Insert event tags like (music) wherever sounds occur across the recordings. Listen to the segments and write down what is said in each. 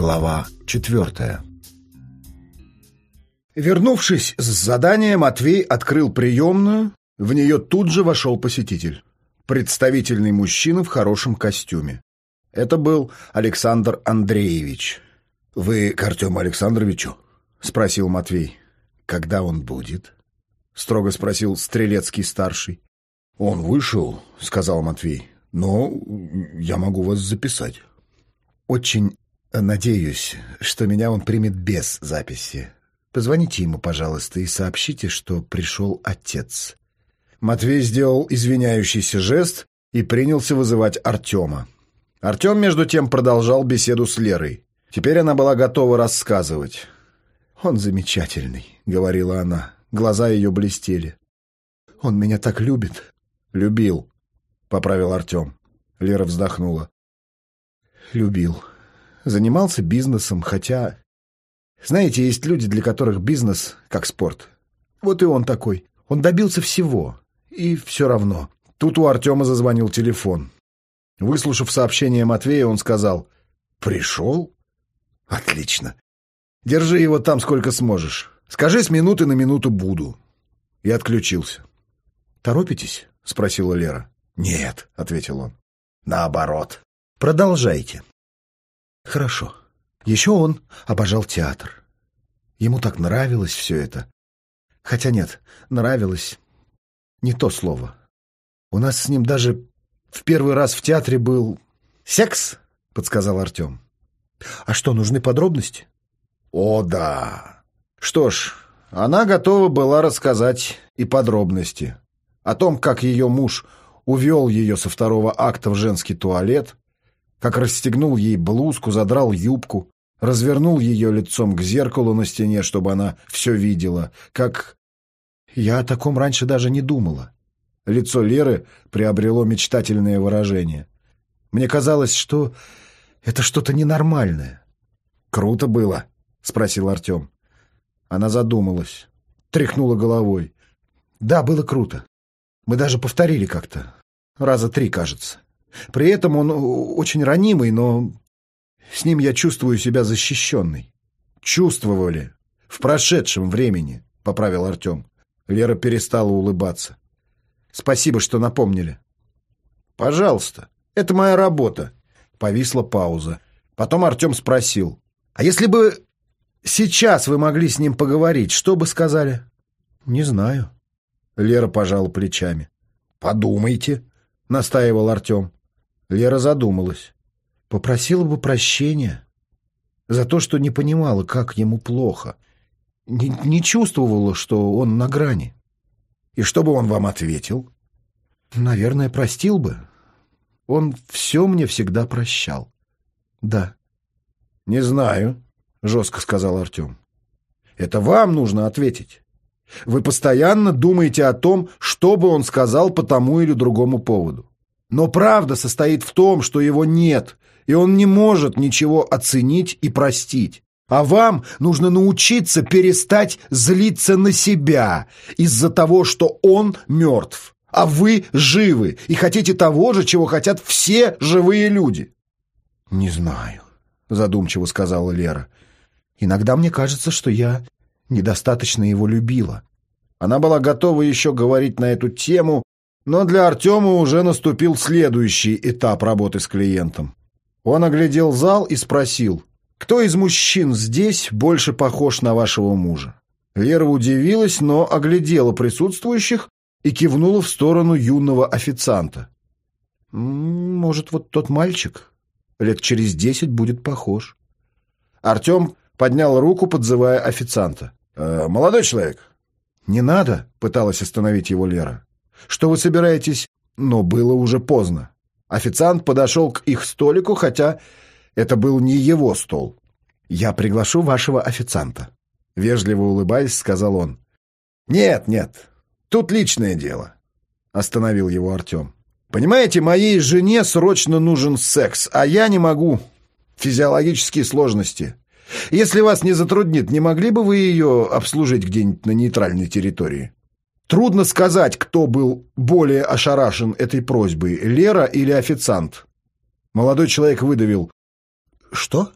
Глава четвертая Вернувшись с задания, Матвей открыл приемную. В нее тут же вошел посетитель. Представительный мужчина в хорошем костюме. Это был Александр Андреевич. «Вы к Артему Александровичу?» — спросил Матвей. «Когда он будет?» — строго спросил Стрелецкий-старший. «Он вышел», — сказал Матвей, — «но я могу вас записать». «Очень надеюсь, что меня он примет без записи. Позвоните ему, пожалуйста, и сообщите, что пришел отец». Матвей сделал извиняющийся жест и принялся вызывать Артема. Артем, между тем, продолжал беседу с Лерой. Теперь она была готова рассказывать. «Он замечательный», — говорила она. Глаза ее блестели. «Он меня так любит». «Любил», — поправил Артем. Лера вздохнула. «Любил. Занимался бизнесом, хотя... Знаете, есть люди, для которых бизнес как спорт. Вот и он такой. Он добился всего. И все равно. Тут у Артема зазвонил телефон. Выслушав сообщение Матвея, он сказал «Пришел? Отлично. Держи его там сколько сможешь. Скажи с минуты на минуту буду». И отключился. «Торопитесь?» — спросила Лера. «Нет», — ответил он. «Наоборот. Продолжайте». «Хорошо. Еще он обожал театр. Ему так нравилось все это. Хотя нет, нравилось не то слово. У нас с ним даже в первый раз в театре был... «Секс?» — подсказал Артем. «А что, нужны подробности?» «О, да!» Что ж, она готова была рассказать и подробности. О том, как ее муж увел ее со второго акта в женский туалет, как расстегнул ей блузку, задрал юбку, развернул ее лицом к зеркалу на стене, чтобы она все видела, как я о таком раньше даже не думала. Лицо Леры приобрело мечтательное выражение. Мне казалось, что это что-то ненормальное. «Круто было?» — спросил Артем. Она задумалась, тряхнула головой. «Да, было круто. Мы даже повторили как-то. Раза три, кажется. При этом он очень ранимый, но с ним я чувствую себя защищенной». «Чувствовали. В прошедшем времени», — поправил Артем. Лера перестала улыбаться. «Спасибо, что напомнили». «Пожалуйста, это моя работа». Повисла пауза. Потом Артем спросил. «А если бы сейчас вы могли с ним поговорить, что бы сказали?» «Не знаю». Лера пожала плечами. «Подумайте», — настаивал Артем. Лера задумалась. «Попросила бы прощения за то, что не понимала, как ему плохо» не, не чувствовала, что он на грани. И что бы он вам ответил? Наверное, простил бы. Он все мне всегда прощал. Да. Не знаю, жестко сказал Артем. Это вам нужно ответить. Вы постоянно думаете о том, что бы он сказал по тому или другому поводу. Но правда состоит в том, что его нет, и он не может ничего оценить и простить. А вам нужно научиться перестать злиться на себя из-за того, что он мертв, а вы живы и хотите того же, чего хотят все живые люди. «Не знаю», — задумчиво сказала Лера. «Иногда мне кажется, что я недостаточно его любила». Она была готова еще говорить на эту тему, но для Артема уже наступил следующий этап работы с клиентом. Он оглядел зал и спросил — кто из мужчин здесь больше похож на вашего мужа? Лера удивилась, но оглядела присутствующих и кивнула в сторону юного официанта. «Может, вот тот мальчик? Лет через десять будет похож». Артем поднял руку, подзывая официанта. «Э, «Молодой человек». «Не надо», — пыталась остановить его Лера. «Что вы собираетесь?» Но было уже поздно. Официант подошел к их столику, хотя это был не его стол. «Я приглашу вашего официанта», — вежливо улыбаясь, сказал он. «Нет, нет, тут личное дело», — остановил его Артем. «Понимаете, моей жене срочно нужен секс, а я не могу. Физиологические сложности. Если вас не затруднит, не могли бы вы ее обслужить где-нибудь на нейтральной территории?» Трудно сказать, кто был более ошарашен этой просьбой, Лера или официант. Молодой человек выдавил. «Что?»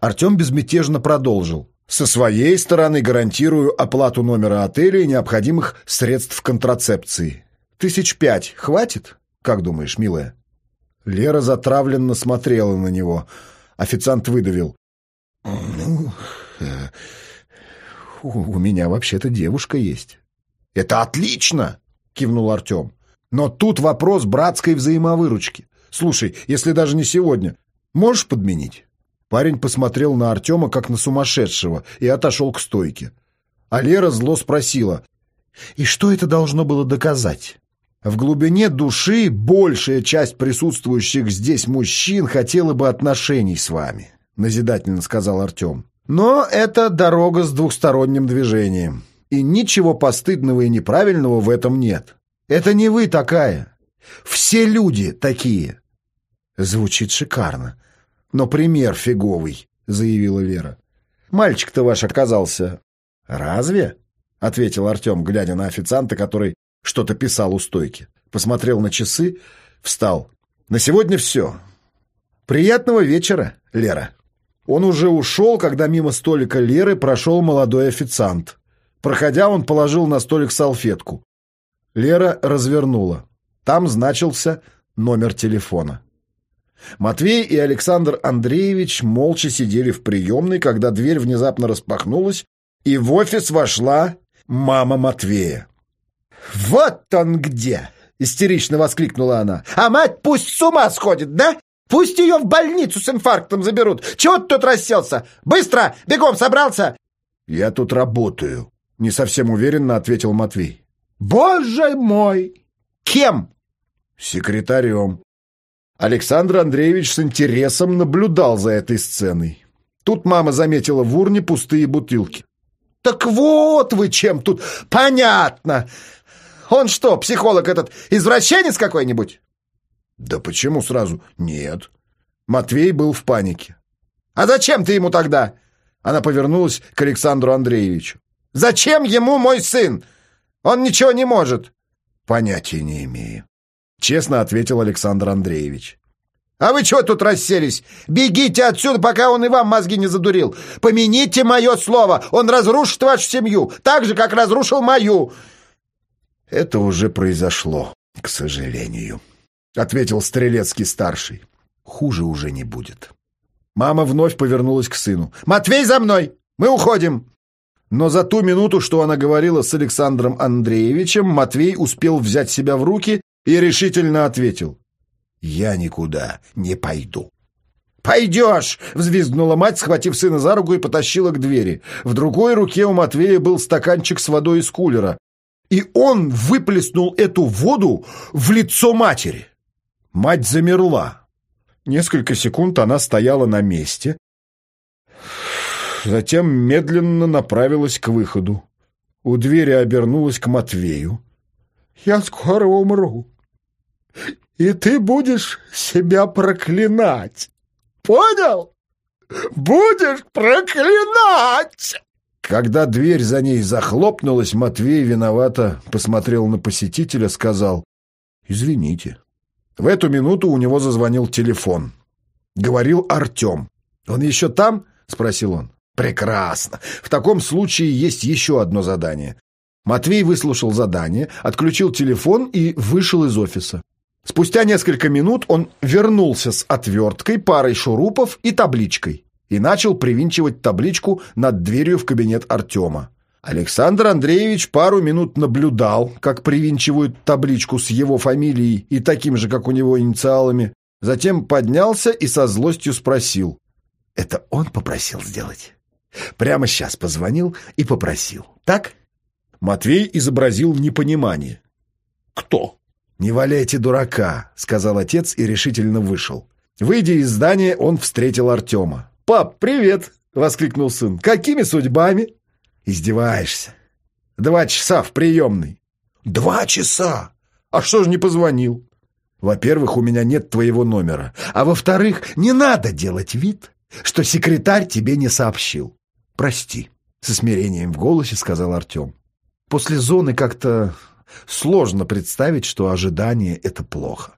Артем безмятежно продолжил. Со своей стороны гарантирую оплату номера отеля и необходимых средств контрацепции. Тысяч пять хватит? Как думаешь, милая? Лера затравленно смотрела на него. Официант выдавил. «Ну, у меня вообще-то девушка есть». «Это отлично!» — кивнул Артем. «Но тут вопрос братской взаимовыручки. Слушай, если даже не сегодня, можешь подменить?» Парень посмотрел на Артема, как на сумасшедшего, и отошел к стойке. А Лера зло спросила, «И что это должно было доказать?» В глубине души большая часть присутствующих здесь мужчин хотела бы отношений с вами, назидательно сказал Артем. Но это дорога с двухсторонним движением. И ничего постыдного и неправильного в этом нет. Это не вы такая. Все люди такие. Звучит шикарно. Но пример фиговый, заявила Лера. Мальчик-то ваш оказался. Разве? Ответил Артем, глядя на официанта, который что-то писал у стойки. Посмотрел на часы, встал. На сегодня все. Приятного вечера, Лера. Он уже ушел, когда мимо столика Леры прошел молодой официант. Проходя, он положил на столик салфетку. Лера развернула. Там значился номер телефона. Матвей и Александр Андреевич молча сидели в приемной, когда дверь внезапно распахнулась, и в офис вошла мама Матвея. «Вот он где!» — истерично воскликнула она. «А мать пусть с ума сходит, да? Пусть ее в больницу с инфарктом заберут! Чего ты тут расселся? Быстро! Бегом собрался!» «Я тут работаю», — не совсем уверенно ответил Матвей. «Боже мой! Кем?» «Секретарем». Александр Андреевич с интересом наблюдал за этой сценой. Тут мама заметила в урне пустые бутылки. «Так вот вы чем тут! Понятно! Он что, психолог этот, извращенец какой-нибудь?» «Да почему сразу? Нет». Матвей был в панике. «А зачем ты ему тогда?» Она повернулась к Александру Андреевичу. «Зачем ему мой сын? Он ничего не может». «Понятия не имею», — честно ответил Александр Андреевич. «А вы чего тут расселись? Бегите отсюда, пока он и вам мозги не задурил. Помяните мое слово, он разрушит вашу семью, так же, как разрушил мою». «Это уже произошло, к сожалению», — ответил Стрелецкий-старший. «Хуже уже не будет». Мама вновь повернулась к сыну. «Матвей, за мной! Мы уходим!» Но за ту минуту, что она говорила с Александром Андреевичем, Матвей успел взять себя в руки и решительно ответил. «Я никуда не пойду». «Пойдешь!» — взвизгнула мать, схватив сына за руку и потащила к двери. В другой руке у Матвея был стаканчик с водой из кулера. И он выплеснул эту воду в лицо матери. Мать замерла. Несколько секунд она стояла на месте, затем медленно направилась к выходу. У двери обернулась к Матвею. «Я скоро умру, и ты будешь себя проклинать. Понял? Будешь проклинать!» Когда дверь за ней захлопнулась, Матвей виновато посмотрел на посетителя, сказал «Извините». В эту минуту у него зазвонил телефон. Говорил Артем. «Он еще там?» — спросил он. «Прекрасно. В таком случае есть еще одно задание». Матвей выслушал задание, отключил телефон и вышел из офиса. Спустя несколько минут он вернулся с отверткой, парой шурупов и табличкой и начал привинчивать табличку над дверью в кабинет Артема. Александр Андреевич пару минут наблюдал, как привинчивают табличку с его фамилией и таким же, как у него, инициалами. Затем поднялся и со злостью спросил. «Это он попросил сделать?» Прямо сейчас позвонил и попросил. «Так?» Матвей изобразил непонимание. «Кто?» «Не валяйте дурака», — сказал отец и решительно вышел. Выйдя из здания, он встретил Артема. «Пап, привет!» — воскликнул сын. «Какими судьбами?» Издеваешься. Два часа в приемной. Два часа? А что ж не позвонил? Во-первых, у меня нет твоего номера. А во-вторых, не надо делать вид, что секретарь тебе не сообщил. Прости, со смирением в голосе сказал Артем. После зоны как-то сложно представить, что ожидание — это плохо.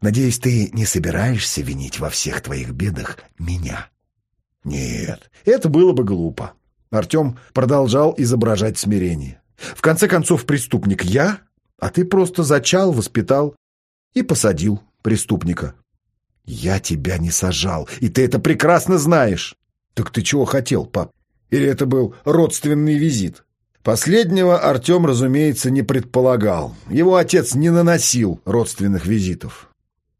Надеюсь, ты не собираешься винить во всех твоих бедах меня. Нет, это было бы глупо. Артем продолжал изображать смирение. В конце концов, преступник я, а ты просто зачал, воспитал и посадил преступника. Я тебя не сажал, и ты это прекрасно знаешь. Так ты чего хотел, пап? Или это был родственный визит? Последнего Артем, разумеется, не предполагал. Его отец не наносил родственных визитов.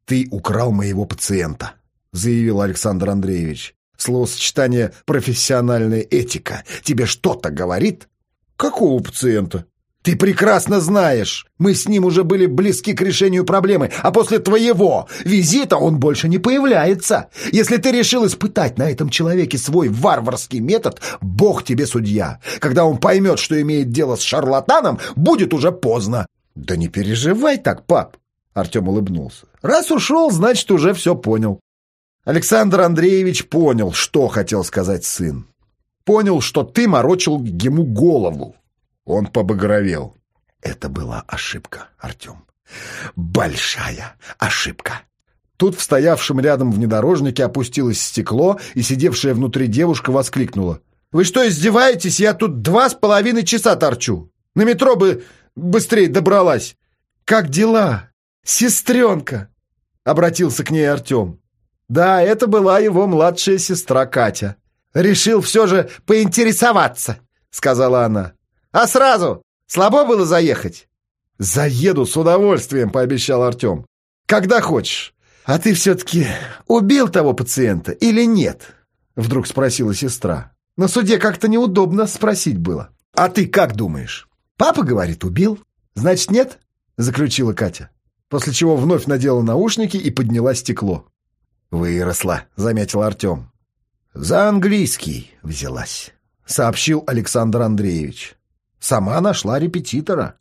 «Ты украл моего пациента», — заявил Александр Андреевич. «Словосочетание «профессиональная этика» тебе что-то говорит?» «Какого пациента?» Ты прекрасно знаешь, мы с ним уже были близки к решению проблемы, а после твоего визита он больше не появляется. Если ты решил испытать на этом человеке свой варварский метод, бог тебе судья. Когда он поймет, что имеет дело с шарлатаном, будет уже поздно. Да не переживай так, пап, Артем улыбнулся. Раз ушел, значит, уже все понял. Александр Андреевич понял, что хотел сказать сын. Понял, что ты морочил ему голову. Он побагровел. Это была ошибка, Артем. Большая ошибка. Тут в стоявшем рядом внедорожнике опустилось стекло, и сидевшая внутри девушка воскликнула. «Вы что, издеваетесь? Я тут два с половиной часа торчу. На метро бы быстрее добралась. Как дела, сестренка?» Обратился к ней Артем. Да, это была его младшая сестра Катя. «Решил все же поинтересоваться», — сказала она. А сразу? Слабо было заехать?» «Заеду с удовольствием», — пообещал Артем. «Когда хочешь». «А ты все-таки убил того пациента или нет?» — вдруг спросила сестра. «На суде как-то неудобно спросить было. А ты как думаешь?» «Папа говорит, убил. Значит, нет?» — заключила Катя. После чего вновь надела наушники и подняла стекло. «Выросла», — заметил Артем. «За английский взялась», — сообщил Александр Андреевич. Сама нашла репетитора.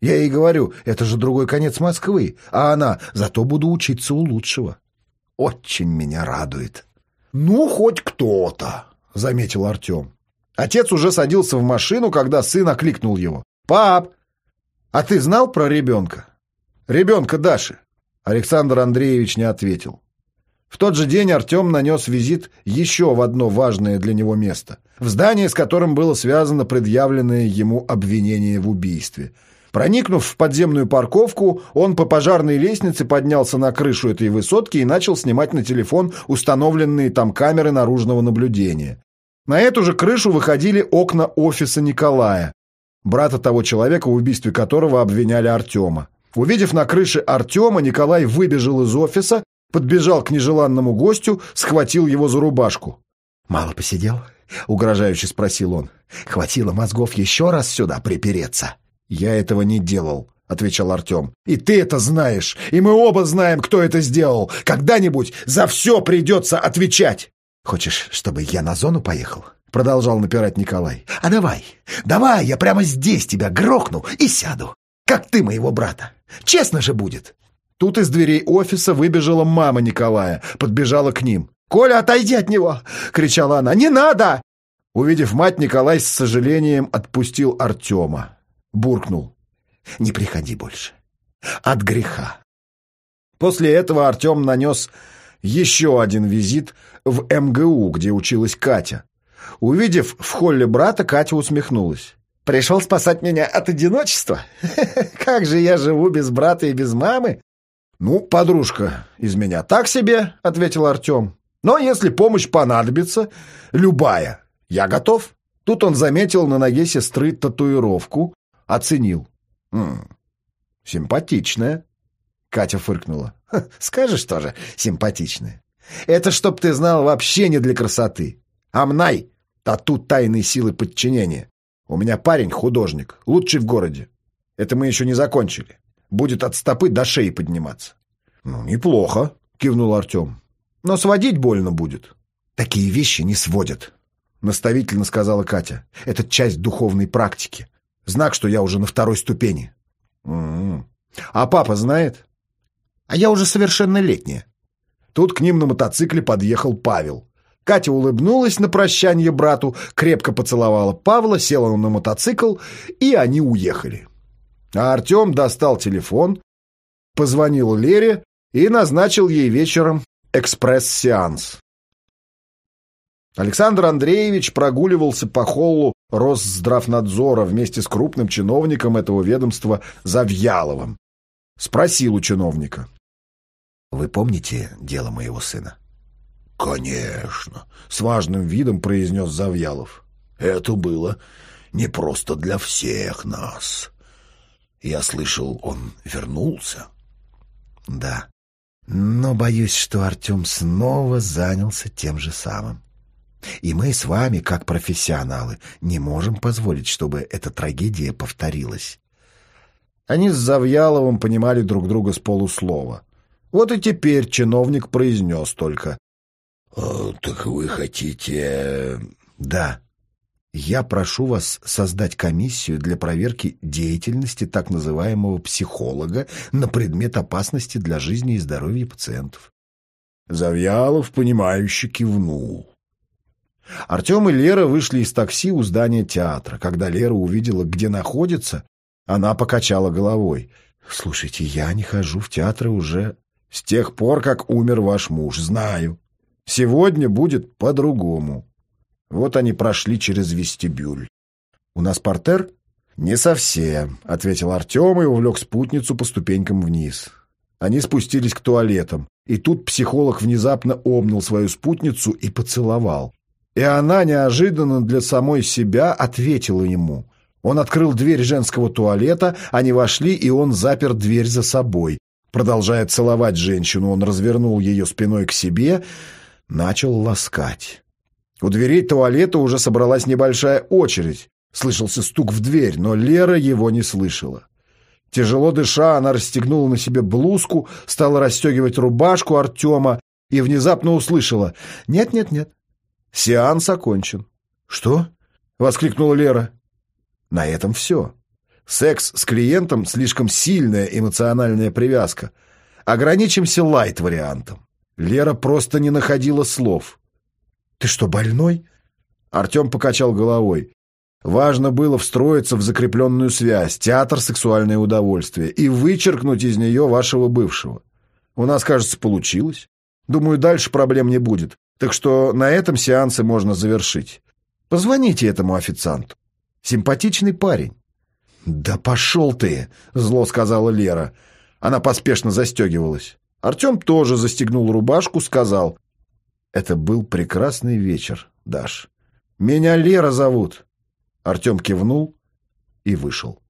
Я ей говорю, это же другой конец Москвы, а она, зато буду учиться у лучшего. Очень меня радует. Ну, хоть кто-то, заметил Артем. Отец уже садился в машину, когда сын окликнул его. «Пап, а ты знал про ребенка?» «Ребенка Даши». Александр Андреевич не ответил. В тот же день Артем нанес визит еще в одно важное для него место, в здание, с которым было связано предъявленное ему обвинение в убийстве. Проникнув в подземную парковку, он по пожарной лестнице поднялся на крышу этой высотки и начал снимать на телефон установленные там камеры наружного наблюдения. На эту же крышу выходили окна офиса Николая, брата того человека, в убийстве которого обвиняли Артема. Увидев на крыше Артема, Николай выбежал из офиса подбежал к нежеланному гостю, схватил его за рубашку. «Мало посидел?» — угрожающе спросил он. «Хватило мозгов еще раз сюда припереться?» «Я этого не делал», — отвечал Артем. «И ты это знаешь, и мы оба знаем, кто это сделал. Когда-нибудь за все придется отвечать!» «Хочешь, чтобы я на зону поехал?» — продолжал напирать Николай. «А давай, давай, я прямо здесь тебя грохну и сяду, как ты моего брата. Честно же будет!» Тут из дверей офиса выбежала мама Николая, подбежала к ним. «Коля, отойди от него!» — кричала она. «Не надо!» Увидев мать, Николай с сожалением отпустил Артема. Буркнул. «Не приходи больше. От греха». После этого Артем нанес еще один визит в МГУ, где училась Катя. Увидев в холле брата, Катя усмехнулась. «Пришел спасать меня от одиночества? (laughs) Как же я живу без брата и без мамы? «Ну, подружка из меня так себе», — ответил Артем. «Но если помощь понадобится, любая, я готов». Тут он заметил на ноге сестры татуировку, оценил. «М -м, «Симпатичная». Катя фыркнула. «Скажешь тоже, симпатичная. Это, чтоб ты знал, вообще не для красоты. Амнай, тату тайной силы подчинения. У меня парень художник, лучший в городе. Это мы еще не закончили будет от стопы до шеи подниматься. — Ну, неплохо, — кивнул Артем. — Но сводить больно будет. — Такие вещи не сводят, — наставительно сказала Катя. — Это часть духовной практики. Знак, что я уже на второй ступени. М-м. — А папа знает? — А я уже совершеннолетняя. Тут к ним на мотоцикле подъехал Павел. Катя улыбнулась на прощание брату, крепко поцеловала Павла, села на мотоцикл, и они уехали. А Артем достал телефон, позвонил Лере и назначил ей вечером экспресс-сеанс. Александр Андреевич прогуливался по холлу Росздравнадзора вместе с крупным чиновником этого ведомства Завьяловым. Спросил у чиновника. «Вы помните дело моего сына?» «Конечно», — с важным видом произнес Завьялов. «Это было не просто для всех нас. Я слышал, он вернулся». «Да, но боюсь, что Артем снова занялся тем же самым. И мы с вами, как профессионалы, не можем позволить, чтобы эта трагедия повторилась». Они с Завьяловым понимали друг друга с полуслова. Вот и теперь чиновник произнес только. «Э, «Так вы хотите...» «Да. Я прошу вас создать комиссию для проверки деятельности так называемого психолога на предмет опасности для жизни и здоровья пациентов». Завьялов, понимающе кивнул. Артем и Лера вышли из такси у здания театра. Когда Лера увидела, где находится, она покачала головой. «Слушайте, я не хожу в театры уже с тех пор, как умер ваш муж. Знаю. Сегодня будет по-другому». Вот они прошли через вестибюль. «У нас портер?» «Не совсем», — ответил Артем и увлек спутницу по ступенькам вниз. Они спустились к туалетам, и тут психолог внезапно обнял свою спутницу и поцеловал. И она неожиданно для самой себя ответила ему. Он открыл дверь женского туалета, они вошли, и он запер дверь за собой. Продолжая целовать женщину, он развернул ее спиной к себе, начал ласкать. У дверей туалета уже собралась небольшая очередь. Слышался стук в дверь, но Лера его не слышала. Тяжело дыша, она расстегнула на себе блузку, стала расстегивать рубашку Артема и внезапно услышала «Нет-нет-нет, Сеанс окончен. «Что?» — воскликнула Лера. На этом все. Секс с клиентом — слишком сильная эмоциональная привязка. Ограничимся лайт-вариантом. Лера просто не находила слов. «Ты что, больной?» Артем покачал головой. Важно было встроиться в закрепленную связь, театр сексуальное удовольствие, и вычеркнуть из нее вашего бывшего. У нас, кажется, получилось. Думаю, дальше проблем не будет. Так что на этом сеансы можно завершить. Позвоните этому официанту. Симпатичный парень. «Да пошел ты!» — зло сказала Лера. Она поспешно застегивалась. Артем тоже застегнул рубашку, сказал. «Это был прекрасный вечер, Даш. Меня Лера зовут». Артем кивнул и вышел.